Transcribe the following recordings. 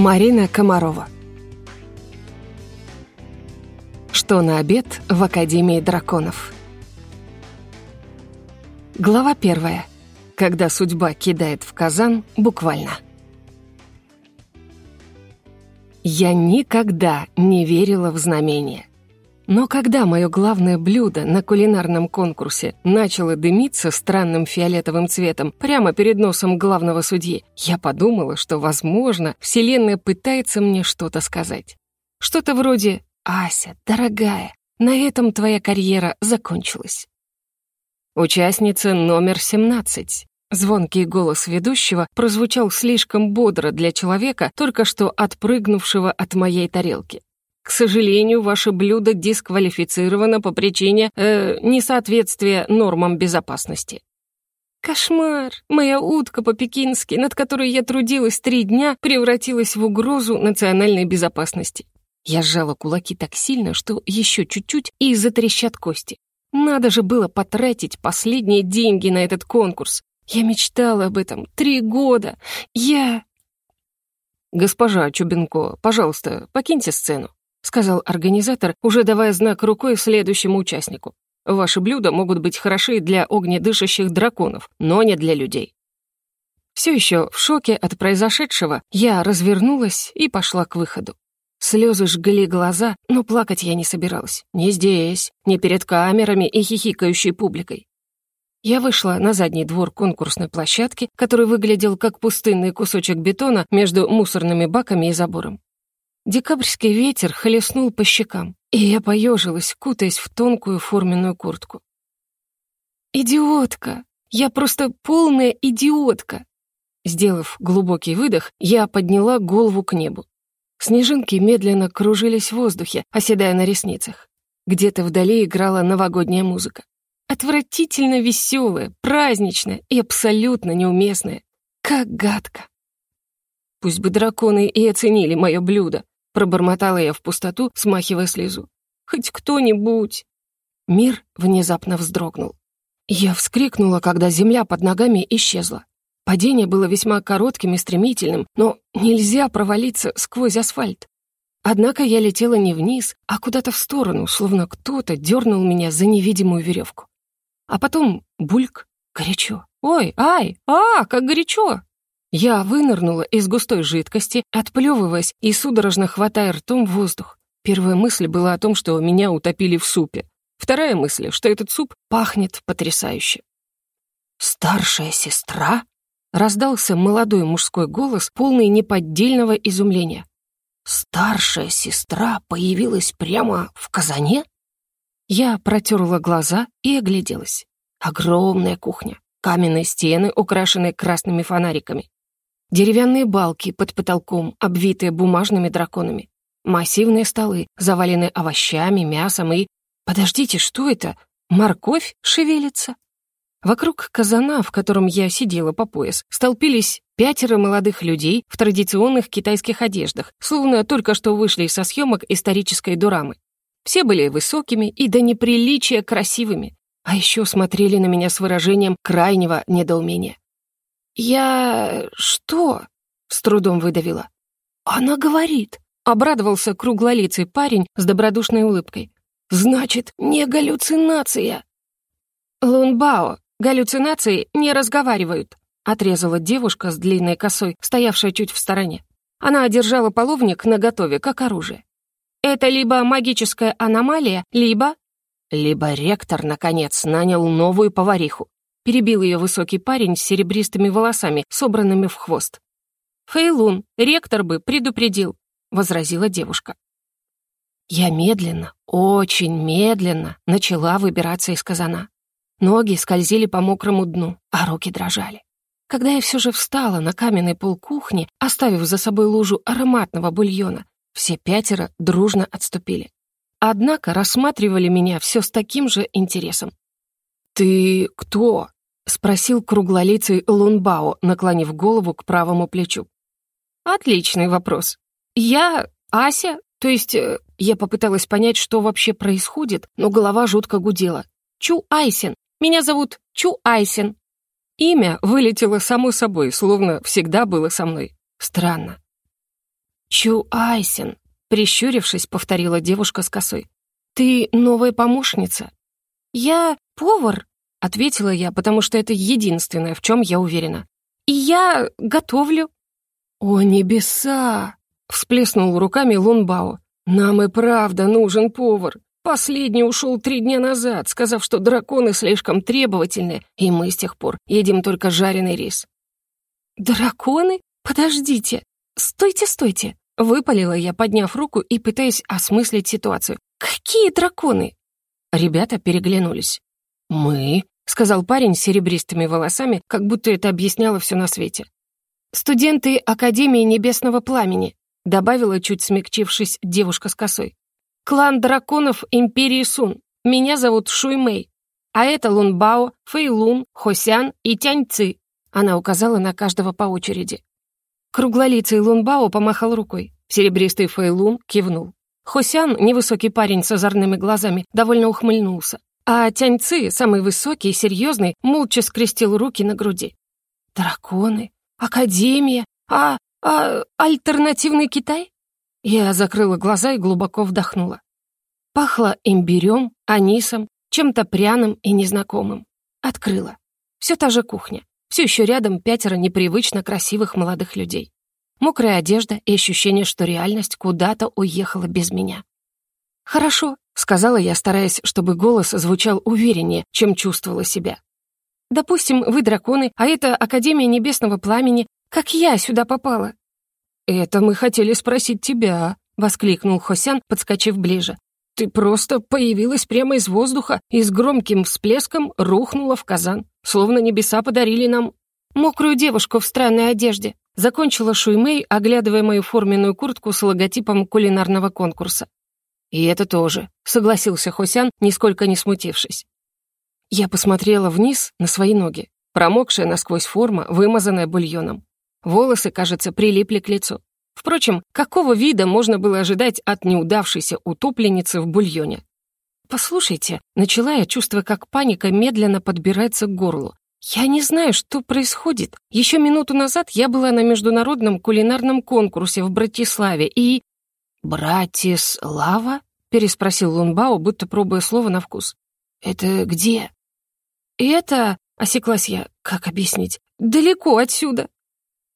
Марина Комарова Что на обед в Академии драконов? Глава первая. Когда судьба кидает в казан буквально. Я никогда не верила в знамения. Но когда мое главное блюдо на кулинарном конкурсе начало дымиться странным фиолетовым цветом прямо перед носом главного судьи, я подумала, что, возможно, Вселенная пытается мне что-то сказать. Что-то вроде «Ася, дорогая, на этом твоя карьера закончилась». Участница номер 17. Звонкий голос ведущего прозвучал слишком бодро для человека, только что отпрыгнувшего от моей тарелки. К сожалению, ваше блюдо дисквалифицировано по причине э, несоответствия нормам безопасности. Кошмар! Моя утка по-пекински, над которой я трудилась три дня, превратилась в угрозу национальной безопасности. Я сжала кулаки так сильно, что еще чуть-чуть и затрещат кости. Надо же было потратить последние деньги на этот конкурс. Я мечтала об этом три года. Я... «Госпожа Чубенко, пожалуйста, покиньте сцену», — сказал организатор, уже давая знак рукой следующему участнику. «Ваши блюда могут быть хороши для огнедышащих драконов, но не для людей». Все еще в шоке от произошедшего, я развернулась и пошла к выходу. Слезы жгли глаза, но плакать я не собиралась. Не здесь, не перед камерами и хихикающей публикой. Я вышла на задний двор конкурсной площадки, который выглядел как пустынный кусочек бетона между мусорными баками и забором. Декабрьский ветер хлестнул по щекам, и я поежилась, кутаясь в тонкую форменную куртку. «Идиотка! Я просто полная идиотка!» Сделав глубокий выдох, я подняла голову к небу. Снежинки медленно кружились в воздухе, оседая на ресницах. Где-то вдали играла новогодняя музыка. Отвратительно веселая, праздничная и абсолютно неуместная. Как гадко. Пусть бы драконы и оценили мое блюдо, Пробормотала я в пустоту, смахивая слезу. «Хоть кто-нибудь!» Мир внезапно вздрогнул. Я вскрикнула, когда земля под ногами исчезла. Падение было весьма коротким и стремительным, но нельзя провалиться сквозь асфальт. Однако я летела не вниз, а куда-то в сторону, словно кто-то дернул меня за невидимую веревку. А потом бульк, горячо. «Ой, ай, а, как горячо!» Я вынырнула из густой жидкости, отплевываясь и судорожно хватая ртом воздух. Первая мысль была о том, что меня утопили в супе. Вторая мысль, что этот суп пахнет потрясающе. «Старшая сестра?» — раздался молодой мужской голос, полный неподдельного изумления. «Старшая сестра появилась прямо в казане?» Я протерла глаза и огляделась. Огромная кухня, каменные стены, украшенные красными фонариками, Деревянные балки под потолком, обвитые бумажными драконами. Массивные столы, заваленные овощами, мясом и... Подождите, что это? Морковь шевелится? Вокруг казана, в котором я сидела по пояс, столпились пятеро молодых людей в традиционных китайских одеждах, словно только что вышли со съемок исторической дурамы. Все были высокими и до неприличия красивыми, а еще смотрели на меня с выражением крайнего недоумения. «Я... что?» — с трудом выдавила. «Она говорит», — обрадовался круглолицый парень с добродушной улыбкой. «Значит, не галлюцинация!» «Лунбао, галлюцинации не разговаривают», — отрезала девушка с длинной косой, стоявшая чуть в стороне. Она одержала половник наготове, как оружие. «Это либо магическая аномалия, либо...» Либо ректор, наконец, нанял новую повариху. Перебил ее высокий парень с серебристыми волосами, собранными в хвост. «Фейлун, ректор бы предупредил», — возразила девушка. Я медленно, очень медленно начала выбираться из казана. Ноги скользили по мокрому дну, а руки дрожали. Когда я все же встала на каменный пол кухни, оставив за собой лужу ароматного бульона, все пятеро дружно отступили. Однако рассматривали меня все с таким же интересом. «Ты кто?» — спросил круглолицый Лунбао, наклонив голову к правому плечу. «Отличный вопрос. Я Ася, то есть э, я попыталась понять, что вообще происходит, но голова жутко гудела. Чу Айсен. Меня зовут Чу Айсен». Имя вылетело само собой, словно всегда было со мной. Странно. Чу Айсен, прищурившись, повторила девушка с косой. Ты новая помощница. Я повар, ответила я, потому что это единственное, в чем я уверена. И я готовлю. О, небеса! всплеснул руками Лунбао. Нам и правда нужен повар. Последний ушел три дня назад, сказав, что драконы слишком требовательны, и мы с тех пор едим только жареный рис. «Драконы? Подождите! Стойте, стойте!» Выпалила я, подняв руку и пытаясь осмыслить ситуацию. «Какие драконы?» Ребята переглянулись. «Мы?» — сказал парень с серебристыми волосами, как будто это объясняло все на свете. «Студенты Академии Небесного Пламени», — добавила, чуть смягчившись, девушка с косой. «Клан драконов Империи Сун. Меня зовут Шуй Мэй. А это Лун Бао, Фэй Лун, Хосян и Тянь Ци. Она указала на каждого по очереди. Круглолицый Лунбао помахал рукой. Серебристый Фэйлун кивнул. Хосян, невысокий парень с озорными глазами, довольно ухмыльнулся. А Тяньцы, самый высокий и серьезный, молча скрестил руки на груди. «Драконы? Академия? А... а... альтернативный Китай?» Я закрыла глаза и глубоко вдохнула. Пахло имбирем, анисом, чем-то пряным и незнакомым. Открыла. Все та же кухня. Все еще рядом пятеро непривычно красивых молодых людей. Мокрая одежда и ощущение, что реальность куда-то уехала без меня. «Хорошо», — сказала я, стараясь, чтобы голос звучал увереннее, чем чувствовала себя. «Допустим, вы драконы, а это Академия Небесного Пламени. Как я сюда попала?» «Это мы хотели спросить тебя», — воскликнул Хосян, подскочив ближе. Ты просто появилась прямо из воздуха и с громким всплеском рухнула в казан, словно небеса подарили нам мокрую девушку в странной одежде. Закончила Шуймей, оглядывая мою форменную куртку с логотипом кулинарного конкурса. «И это тоже», — согласился Хосян, нисколько не смутившись. Я посмотрела вниз на свои ноги, промокшая насквозь форма, вымазанная бульоном. Волосы, кажется, прилипли к лицу. Впрочем, какого вида можно было ожидать от неудавшейся утопленницы в бульоне? «Послушайте», — начала я, чувствуя, как паника медленно подбирается к горлу. «Я не знаю, что происходит. Еще минуту назад я была на международном кулинарном конкурсе в Братиславе и...» «Братислава?» — переспросил Лунбао, будто пробуя слово на вкус. «Это где?» «Это...» — осеклась я. «Как объяснить? Далеко отсюда».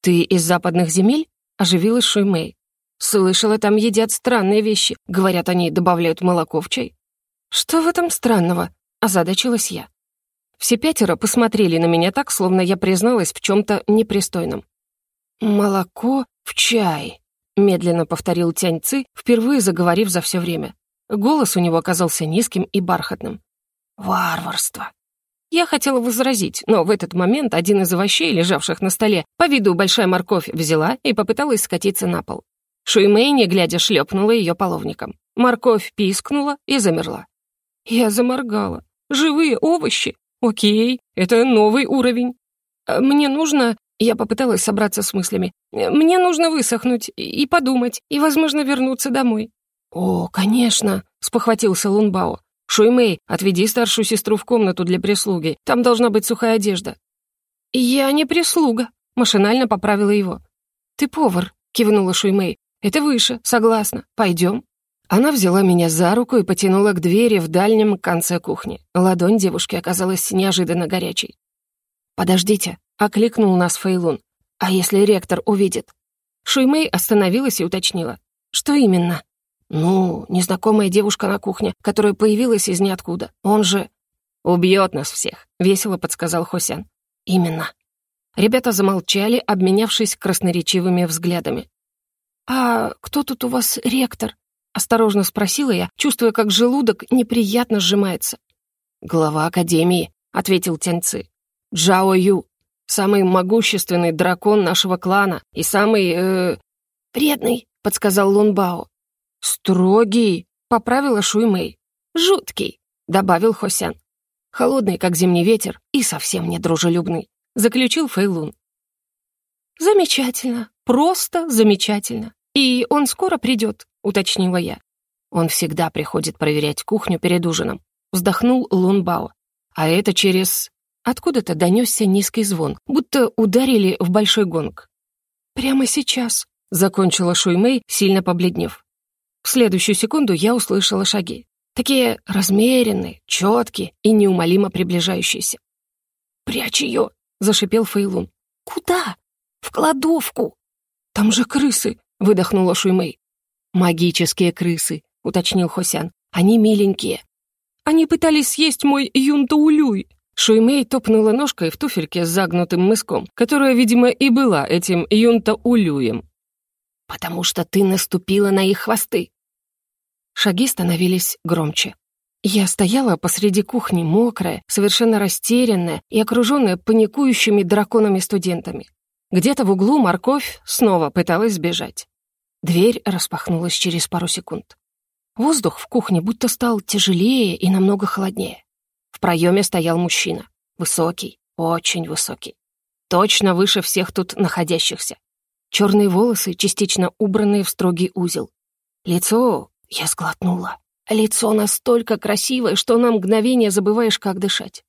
«Ты из западных земель?» Оживилась Шуймэй. «Слышала, там едят странные вещи. Говорят, они добавляют молоко в чай». «Что в этом странного?» — озадачилась я. Все пятеро посмотрели на меня так, словно я призналась в чем-то непристойном. «Молоко в чай», — медленно повторил Тяньцы, впервые заговорив за все время. Голос у него оказался низким и бархатным. «Варварство! Я хотела возразить, но в этот момент один из овощей, лежавших на столе, по виду большая морковь взяла и попыталась скатиться на пол. Шуймэй, не глядя, шлепнула ее половником. Морковь пискнула и замерла. Я заморгала. Живые овощи? Окей, это новый уровень. «Э, мне нужно... Я попыталась собраться с мыслями. Мне нужно высохнуть и подумать, и, возможно, вернуться домой. «О, конечно», — спохватился Лунбао. «Шуймэй, отведи старшую сестру в комнату для прислуги. Там должна быть сухая одежда». «Я не прислуга», — машинально поправила его. «Ты повар», — кивнула Шуймэй. «Это выше, согласна. Пойдем». Она взяла меня за руку и потянула к двери в дальнем конце кухни. Ладонь девушки оказалась неожиданно горячей. «Подождите», — окликнул нас Фейлун. «А если ректор увидит?» Шуймэй остановилась и уточнила. «Что именно?» «Ну, незнакомая девушка на кухне, которая появилась из ниоткуда. Он же...» «Убьет нас всех», — весело подсказал Хосян. «Именно». Ребята замолчали, обменявшись красноречивыми взглядами. «А кто тут у вас ректор?» — осторожно спросила я, чувствуя, как желудок неприятно сжимается. «Глава Академии», — ответил Тяньцы. «Джао Ю, самый могущественный дракон нашего клана и самый... Э... «Вредный», — подсказал Лунбао. «Строгий», — поправила Шуймэй. «Жуткий», — добавил Хосян. «Холодный, как зимний ветер, и совсем недружелюбный», — заключил Фейлун. «Замечательно, просто замечательно. И он скоро придет», — уточнила я. «Он всегда приходит проверять кухню перед ужином», — вздохнул Лунбао. «А это через...» Откуда-то донесся низкий звон, будто ударили в большой гонг. «Прямо сейчас», — закончила Шуймэй, сильно побледнев. В следующую секунду я услышала шаги. Такие размеренные, четкие и неумолимо приближающиеся. «Прячь ее!» — зашипел Фейлун. «Куда?» «В кладовку!» «Там же крысы!» — выдохнула Шуймэй. «Магические крысы», — уточнил Хосян. «Они миленькие». «Они пытались съесть мой юнтаулюй!» Шуймей топнула ножкой в туфельке с загнутым мыском, которая, видимо, и была этим юнтаулюем. «Потому что ты наступила на их хвосты!» Шаги становились громче. Я стояла посреди кухни, мокрая, совершенно растерянная и окруженная паникующими драконами-студентами. Где-то в углу морковь снова пыталась сбежать. Дверь распахнулась через пару секунд. Воздух в кухне будто стал тяжелее и намного холоднее. В проеме стоял мужчина. Высокий, очень высокий. Точно выше всех тут находящихся. Черные волосы, частично убранные в строгий узел. Лицо... Я сглотнула. Лицо настолько красивое, что на мгновение забываешь, как дышать.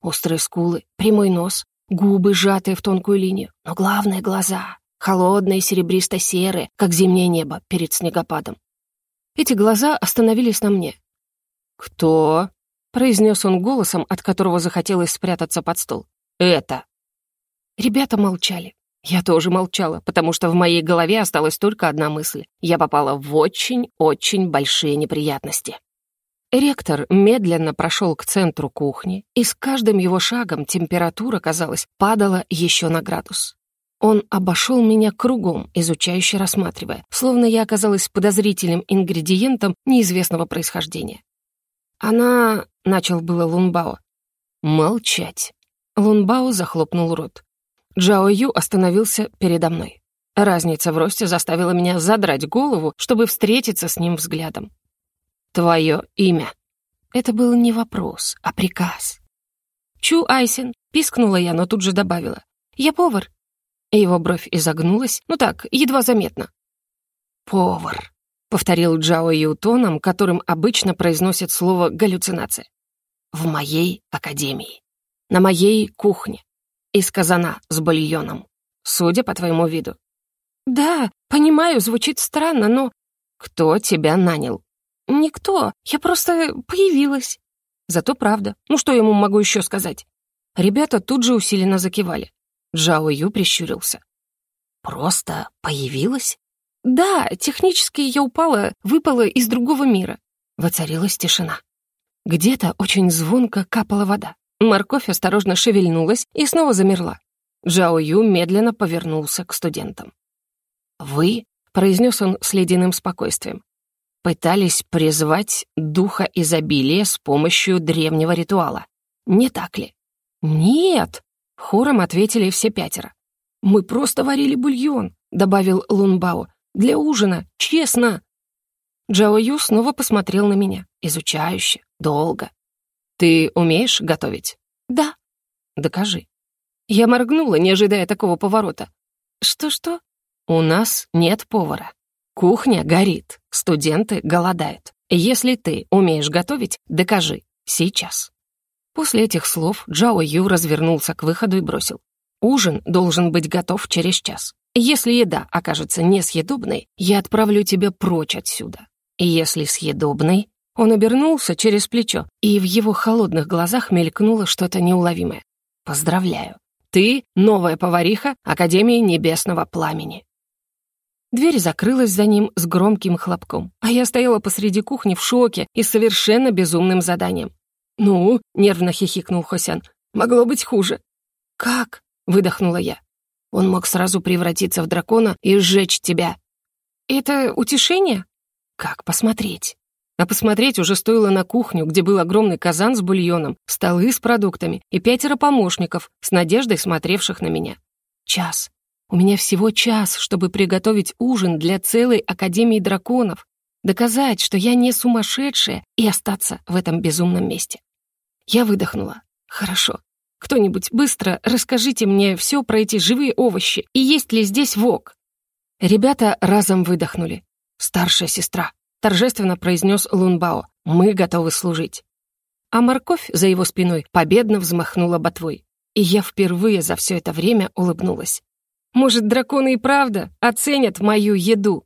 Острые скулы, прямой нос, губы, сжатые в тонкую линию. Но главное — глаза. Холодные, серебристо-серые, как зимнее небо перед снегопадом. Эти глаза остановились на мне. «Кто?» — произнес он голосом, от которого захотелось спрятаться под стол. «Это». Ребята молчали. Я тоже молчала, потому что в моей голове осталась только одна мысль. Я попала в очень-очень большие неприятности. Ректор медленно прошел к центру кухни, и с каждым его шагом температура, казалось, падала еще на градус. Он обошел меня кругом, изучающе рассматривая, словно я оказалась подозрительным ингредиентом неизвестного происхождения. «Она...» — начал было Лунбао. «Молчать». Лунбао захлопнул рот. Джао Ю остановился передо мной. Разница в росте заставила меня задрать голову, чтобы встретиться с ним взглядом. «Твое имя». Это был не вопрос, а приказ. «Чу Айсин», — пискнула я, но тут же добавила. «Я повар». Его бровь изогнулась, ну так, едва заметно. «Повар», — повторил Джао Ю которым обычно произносят слово «галлюцинация». «В моей академии. На моей кухне из казана с бульоном, судя по твоему виду». «Да, понимаю, звучит странно, но...» «Кто тебя нанял?» «Никто, я просто появилась». Зато правда. Ну что я ему могу еще сказать? Ребята тут же усиленно закивали. Джао Ю прищурился. «Просто появилась?» «Да, технически я упала, выпала из другого мира». Воцарилась тишина. Где-то очень звонко капала вода. Морковь осторожно шевельнулась и снова замерла. Джао Ю медленно повернулся к студентам. «Вы», — произнес он с ледяным спокойствием, «пытались призвать духа изобилия с помощью древнего ритуала. Не так ли?» «Нет», — хором ответили все пятеро. «Мы просто варили бульон», — добавил Лунбао. «Для ужина, честно». Джао Ю снова посмотрел на меня, изучающе, долго. «Ты умеешь готовить?» «Да». «Докажи». Я моргнула, не ожидая такого поворота. «Что-что?» «У нас нет повара. Кухня горит, студенты голодают. Если ты умеешь готовить, докажи. Сейчас». После этих слов Джао Ю развернулся к выходу и бросил. «Ужин должен быть готов через час. Если еда окажется несъедобной, я отправлю тебя прочь отсюда. Если съедобной, он обернулся через плечо, и в его холодных глазах мелькнуло что-то неуловимое. «Поздравляю! Ты — новая повариха Академии Небесного Пламени!» Дверь закрылась за ним с громким хлопком, а я стояла посреди кухни в шоке и совершенно безумным заданием. «Ну?» — нервно хихикнул Хосян. «Могло быть хуже». «Как?» — выдохнула я. «Он мог сразу превратиться в дракона и сжечь тебя». «Это утешение?» «Как посмотреть?» А посмотреть уже стоило на кухню, где был огромный казан с бульоном, столы с продуктами и пятеро помощников, с надеждой смотревших на меня. Час. У меня всего час, чтобы приготовить ужин для целой Академии драконов, доказать, что я не сумасшедшая, и остаться в этом безумном месте. Я выдохнула. Хорошо. Кто-нибудь быстро расскажите мне все про эти живые овощи и есть ли здесь вок. Ребята разом выдохнули. Старшая сестра, торжественно произнес Лунбао. «Мы готовы служить». А морковь за его спиной победно взмахнула ботвой. И я впервые за все это время улыбнулась. Может, драконы и правда оценят мою еду?